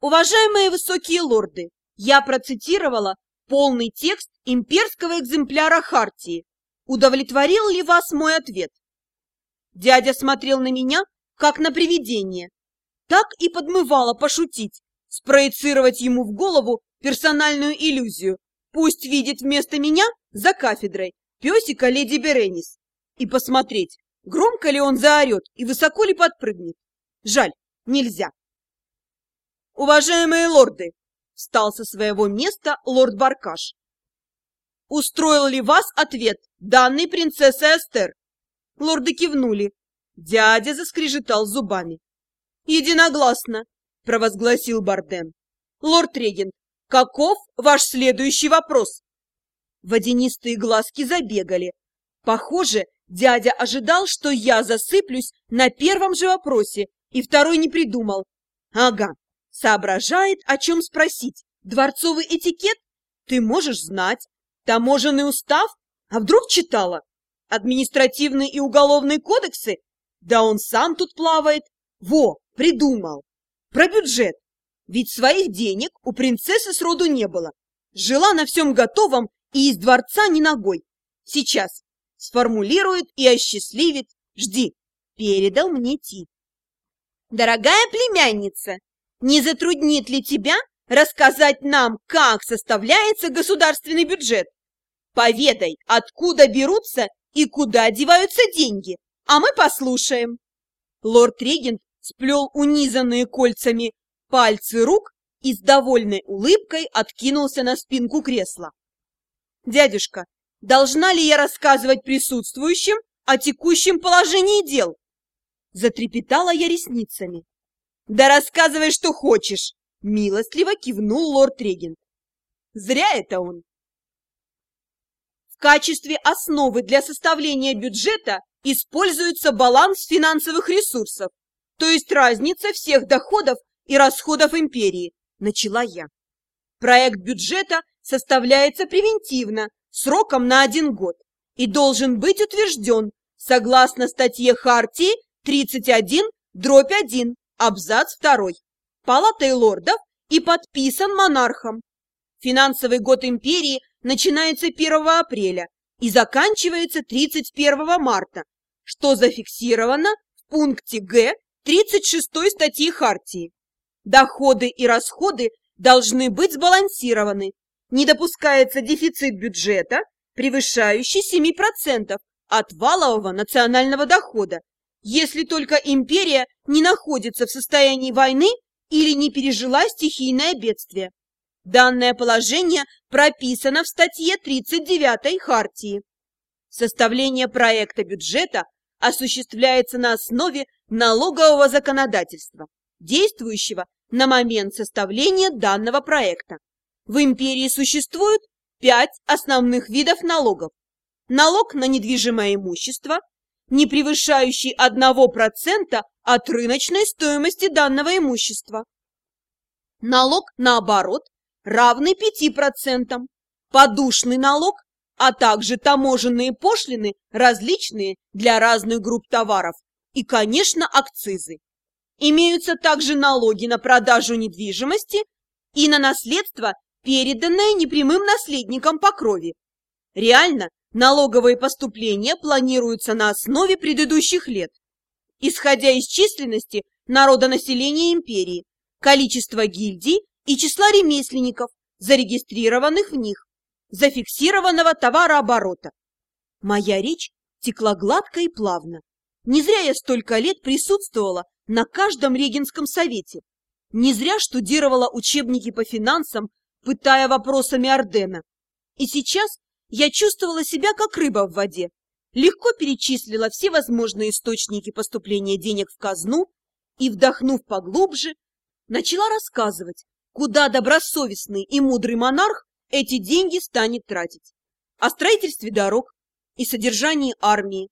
Уважаемые высокие лорды, я процитировала полный текст имперского экземпляра Хартии. Удовлетворил ли вас мой ответ? Дядя смотрел на меня, как на привидение. Так и подмывало пошутить, спроецировать ему в голову персональную иллюзию. Пусть видит вместо меня за кафедрой песика леди Беренис и посмотреть, громко ли он заорет и высоко ли подпрыгнет. Жаль, нельзя. Уважаемые лорды, встал со своего места лорд Баркаш. Устроил ли вас ответ, данный принцессой Эстер? Лорды кивнули. Дядя заскрежетал зубами. Единогласно, провозгласил Барден. Лорд-регент, каков ваш следующий вопрос? Водянистые глазки забегали. Похоже, дядя ожидал, что я засыплюсь на первом же вопросе, и второй не придумал. Ага, Соображает, о чем спросить. Дворцовый этикет? Ты можешь знать. Таможенный устав? А вдруг читала? Административные и уголовные кодексы? Да он сам тут плавает. Во, придумал. Про бюджет. Ведь своих денег у принцессы сроду не было. Жила на всем готовом и из дворца ни ногой. Сейчас сформулирует и осчастливит. Жди. Передал мне Ти. Дорогая племянница, не затруднит ли тебя рассказать нам, как составляется государственный бюджет? Поведай, откуда берутся и куда деваются деньги, а мы послушаем. Лорд-регент сплел унизанные кольцами пальцы рук и с довольной улыбкой откинулся на спинку кресла. «Дядюшка, должна ли я рассказывать присутствующим о текущем положении дел?» Затрепетала я ресницами. «Да рассказывай, что хочешь!» — милостливо кивнул лорд-регент. «Зря это он!» В качестве основы для составления бюджета используется баланс финансовых ресурсов, то есть разница всех доходов и расходов империи, начала я. Проект бюджета составляется превентивно, сроком на один год, и должен быть утвержден согласно статье Хартии 31 дробь 1 Абзац второй. Палатой лордов и подписан монархом. Финансовый год империи начинается 1 апреля и заканчивается 31 марта, что зафиксировано в пункте Г 36 статьи Хартии. Доходы и расходы должны быть сбалансированы. Не допускается дефицит бюджета, превышающий 7% от валового национального дохода, если только империя не находится в состоянии войны или не пережила стихийное бедствие. Данное положение прописано в статье 39 Хартии. Составление проекта бюджета осуществляется на основе налогового законодательства, действующего на момент составления данного проекта. В империи существует пять основных видов налогов. Налог на недвижимое имущество, не превышающий 1% от рыночной стоимости данного имущества. Налог на оборот равный 5%, подушный налог, а также таможенные пошлины различные для разных групп товаров и, конечно, акцизы. Имеются также налоги на продажу недвижимости и на наследство, переданное непрямым наследникам по крови. Реально Налоговые поступления планируются на основе предыдущих лет, исходя из численности народонаселения империи, количества гильдий и числа ремесленников, зарегистрированных в них, зафиксированного товарооборота. Моя речь текла гладко и плавно. Не зря я столько лет присутствовала на каждом регенском совете. Не зря штудировала учебники по финансам, пытая вопросами Ордена. И сейчас я чувствовала себя как рыба в воде. Легко перечислила все возможные источники поступления денег в казну и, вдохнув поглубже, начала рассказывать, куда добросовестный и мудрый монарх эти деньги станет тратить. О строительстве дорог и содержании армии,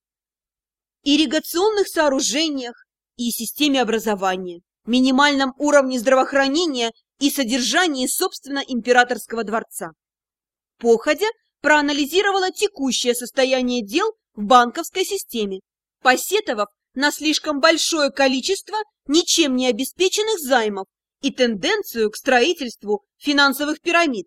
ирригационных сооружениях и системе образования, минимальном уровне здравоохранения и содержании, собственно, императорского дворца. Походя проанализировала текущее состояние дел в банковской системе, посетовав на слишком большое количество ничем не обеспеченных займов и тенденцию к строительству финансовых пирамид,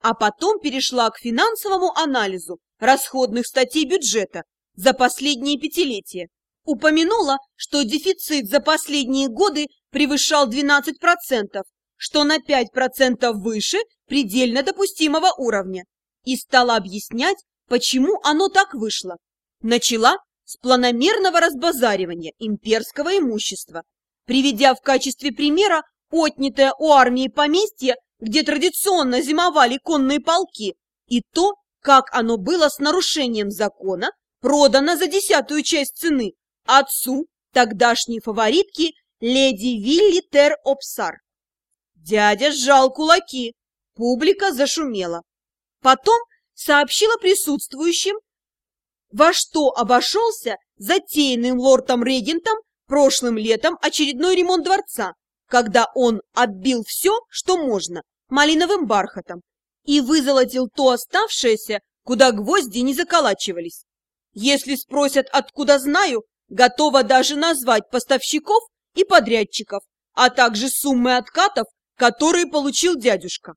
а потом перешла к финансовому анализу расходных статей бюджета за последние пятилетия. Упомянула, что дефицит за последние годы превышал 12%, что на 5% выше предельно допустимого уровня, и стала объяснять, почему оно так вышло. Начала с планомерного разбазаривания имперского имущества, приведя в качестве примера отнятое у армии поместье, где традиционно зимовали конные полки, и то, как оно было с нарушением закона продано за десятую часть цены отцу тогдашней фаворитки леди Вилли Тер Опсар. Дядя сжал кулаки, публика зашумела. Потом сообщила присутствующим, во что обошелся затеянным лордом-регентом прошлым летом очередной ремонт дворца, когда он отбил все, что можно, малиновым бархатом и вызолотил то оставшееся, куда гвозди не заколачивались. Если спросят, откуда знаю, готова даже назвать поставщиков и подрядчиков, а также суммы откатов, которые получил дядюшка.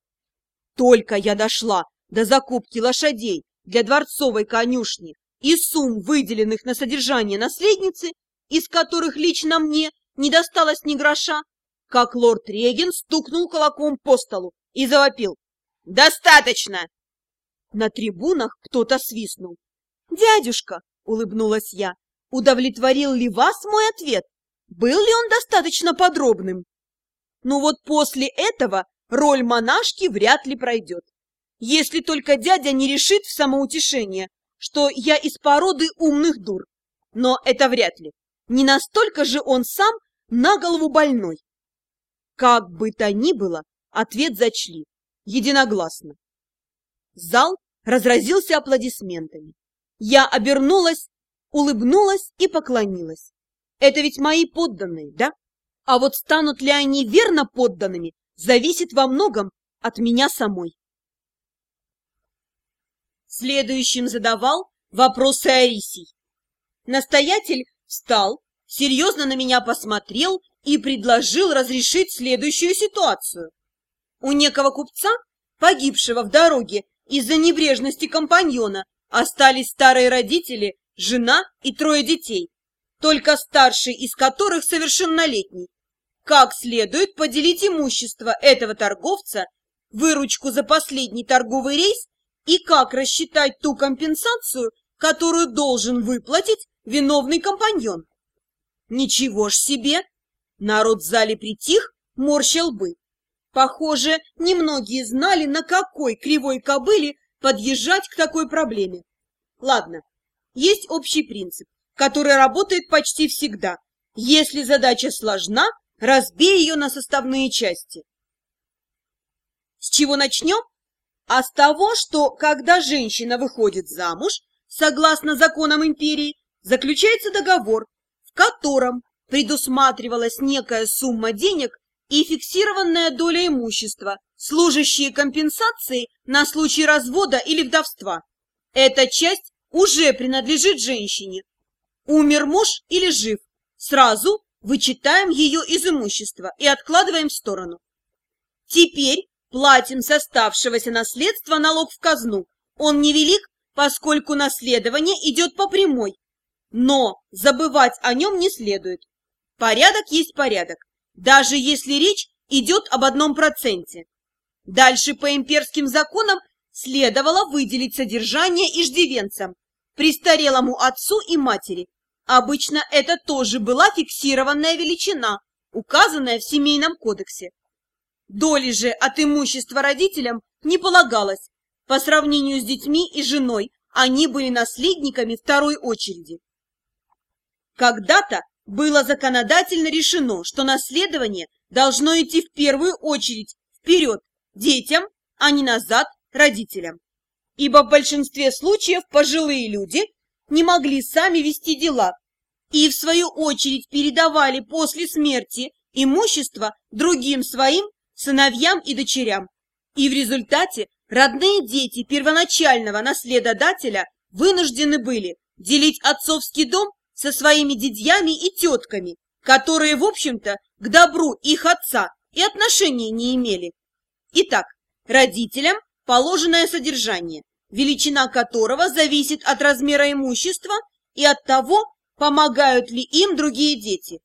Только я дошла до закупки лошадей для дворцовой конюшни и сумм, выделенных на содержание наследницы, из которых лично мне не досталось ни гроша, как лорд Реген стукнул кулаком по столу и завопил. «Достаточно!» На трибунах кто-то свистнул. «Дядюшка!» — улыбнулась я. «Удовлетворил ли вас мой ответ? Был ли он достаточно подробным?» «Ну вот после этого роль монашки вряд ли пройдет. Если только дядя не решит в самоутешение, что я из породы умных дур. Но это вряд ли. Не настолько же он сам на голову больной. Как бы то ни было, ответ зачли. Единогласно. Зал разразился аплодисментами. Я обернулась, улыбнулась и поклонилась. Это ведь мои подданные, да? А вот станут ли они верно подданными, зависит во многом от меня самой. Следующим задавал вопросы Арисий. Настоятель встал, серьезно на меня посмотрел и предложил разрешить следующую ситуацию. У некого купца, погибшего в дороге из-за небрежности компаньона, остались старые родители, жена и трое детей, только старший из которых совершеннолетний. Как следует поделить имущество этого торговца, выручку за последний торговый рейс и как рассчитать ту компенсацию, которую должен выплатить виновный компаньон. Ничего ж себе! Народ в зале притих, морщил бы. Похоже, немногие знали, на какой кривой кобыле подъезжать к такой проблеме. Ладно, есть общий принцип, который работает почти всегда. Если задача сложна, разбей ее на составные части. С чего начнем? А с того, что когда женщина выходит замуж, согласно законам империи, заключается договор, в котором предусматривалась некая сумма денег и фиксированная доля имущества, служащие компенсацией на случай развода или вдовства. Эта часть уже принадлежит женщине. Умер муж или жив, сразу вычитаем ее из имущества и откладываем в сторону. Теперь платим с оставшегося наследства налог в казну. Он невелик, поскольку наследование идет по прямой. Но забывать о нем не следует. Порядок есть порядок, даже если речь идет об одном проценте. Дальше по имперским законам следовало выделить содержание иждивенцам, престарелому отцу и матери. Обычно это тоже была фиксированная величина, указанная в Семейном кодексе. Доли же от имущества родителям не полагалось. По сравнению с детьми и женой, они были наследниками второй очереди. Когда-то было законодательно решено, что наследование должно идти в первую очередь вперед детям, а не назад родителям. Ибо в большинстве случаев пожилые люди не могли сами вести дела и, в свою очередь, передавали после смерти имущество другим своим сыновьям и дочерям. И в результате родные дети первоначального наследодателя вынуждены были делить отцовский дом со своими дядьями и тетками, которые, в общем-то, к добру их отца и отношения не имели. Итак, родителям положенное содержание, величина которого зависит от размера имущества и от того, помогают ли им другие дети.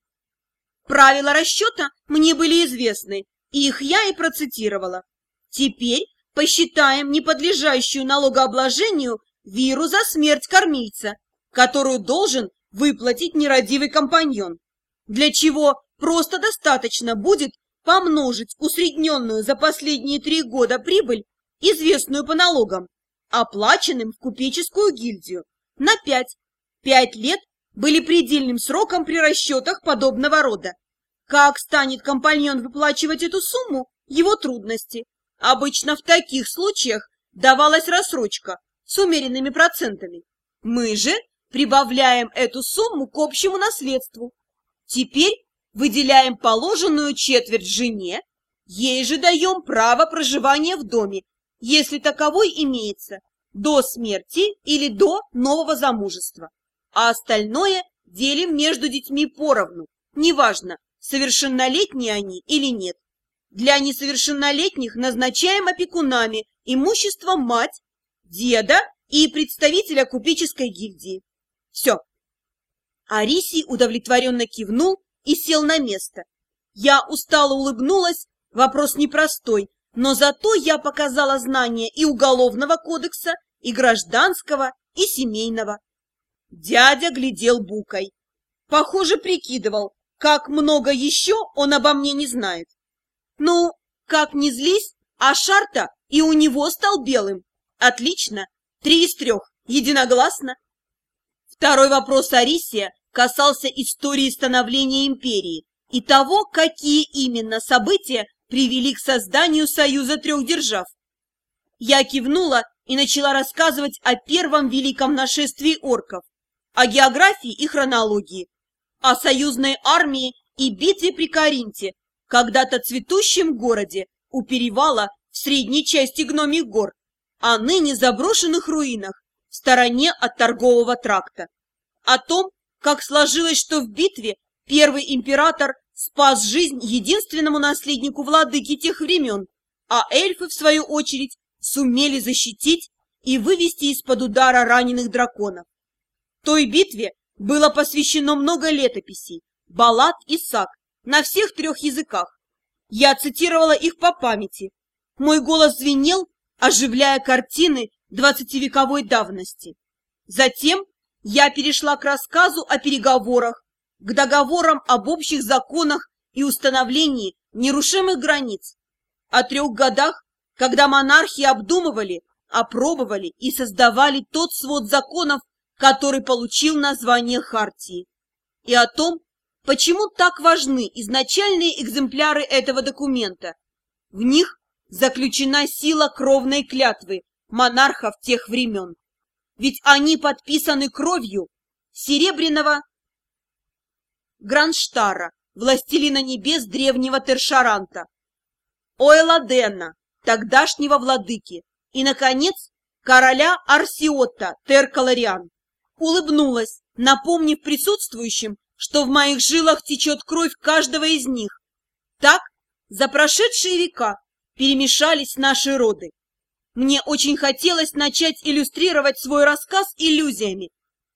Правила расчета мне были известны, их я и процитировала. Теперь посчитаем неподлежащую налогообложению виру за смерть кормильца, которую должен выплатить нерадивый компаньон, для чего просто достаточно будет помножить усредненную за последние три года прибыль, известную по налогам, оплаченным в купеческую гильдию, на пять. Пять лет были предельным сроком при расчетах подобного рода. Как станет компаньон выплачивать эту сумму, его трудности. Обычно в таких случаях давалась рассрочка с умеренными процентами. Мы же прибавляем эту сумму к общему наследству. Теперь выделяем положенную четверть жене, ей же даем право проживания в доме, если таковой имеется, до смерти или до нового замужества. А остальное делим между детьми поровну, неважно, совершеннолетние они или нет. Для несовершеннолетних назначаем опекунами имущество мать, деда и представителя купеческой гильдии. Все. Арисий удовлетворенно кивнул и сел на место. Я устало улыбнулась, вопрос непростой, но зато я показала знания и уголовного кодекса, и гражданского, и семейного. Дядя глядел букой. Похоже, прикидывал, как много еще он обо мне не знает. Ну, как не злись, а Шарта и у него стал белым. Отлично, три из трех, единогласно. Второй вопрос Арисия касался истории становления империи и того, какие именно события привели к созданию Союза трех держав. Я кивнула и начала рассказывать о первом великом нашествии орков, о географии и хронологии, о союзной армии и битве при Каринте, когда-то цветущем городе у перевала в средней части гномих гор, о ныне заброшенных руинах в стороне от торгового тракта, о том, как сложилось, что в битве первый император спас жизнь единственному наследнику владыки тех времен, а эльфы, в свою очередь, сумели защитить и вывести из-под удара раненых драконов. Той битве было посвящено много летописей, баллад и саг на всех трех языках. Я цитировала их по памяти. Мой голос звенел, оживляя картины двадцативековой давности. Затем я перешла к рассказу о переговорах, к договорам об общих законах и установлении нерушимых границ, о трех годах, когда монархи обдумывали, опробовали и создавали тот свод законов, который получил название Хартии, и о том, почему так важны изначальные экземпляры этого документа. В них заключена сила кровной клятвы монархов тех времен ведь они подписаны кровью Серебряного Гранштара, властелина небес древнего Тершаранта, Ойладена, тогдашнего владыки, и, наконец, короля Арсиота Теркалариан. Улыбнулась, напомнив присутствующим, что в моих жилах течет кровь каждого из них. Так за прошедшие века перемешались наши роды. Мне очень хотелось начать иллюстрировать свой рассказ иллюзиями.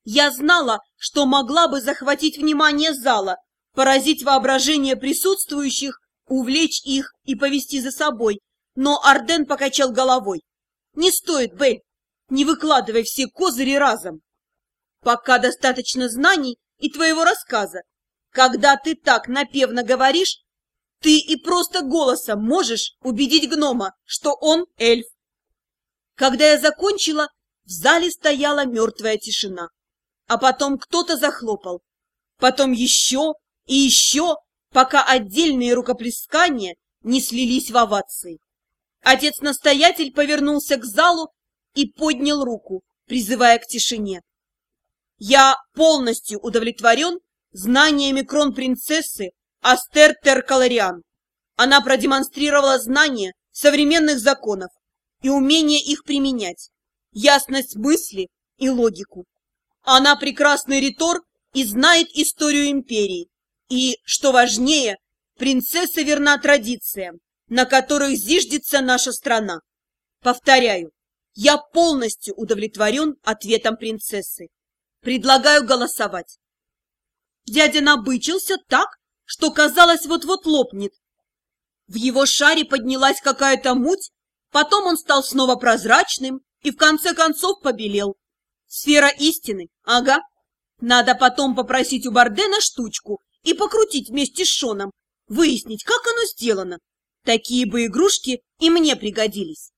Я знала, что могла бы захватить внимание зала, поразить воображение присутствующих, увлечь их и повести за собой, но Арден покачал головой. «Не стоит, Бель, не выкладывай все козыри разом. Пока достаточно знаний и твоего рассказа. Когда ты так напевно говоришь, ты и просто голосом можешь убедить гнома, что он эльф. Когда я закончила, в зале стояла мертвая тишина. А потом кто-то захлопал. Потом еще и еще, пока отдельные рукоплескания не слились в овации. Отец-настоятель повернулся к залу и поднял руку, призывая к тишине. Я полностью удовлетворен знаниями кронпринцессы Астер Теркалариан. Она продемонстрировала знания современных законов, и умение их применять, ясность мысли и логику. Она прекрасный ритор и знает историю империи, и, что важнее, Принцесса верна традициям, на которых зиждется наша страна. Повторяю, я полностью удовлетворен ответом принцессы. Предлагаю голосовать. Дядя набычился так, что казалось вот-вот лопнет. В его шаре поднялась какая-то муть, потом он стал снова прозрачным и в конце концов побелел. Сфера истины, ага. Надо потом попросить у Бардена штучку и покрутить вместе с Шоном, выяснить, как оно сделано. Такие бы игрушки и мне пригодились.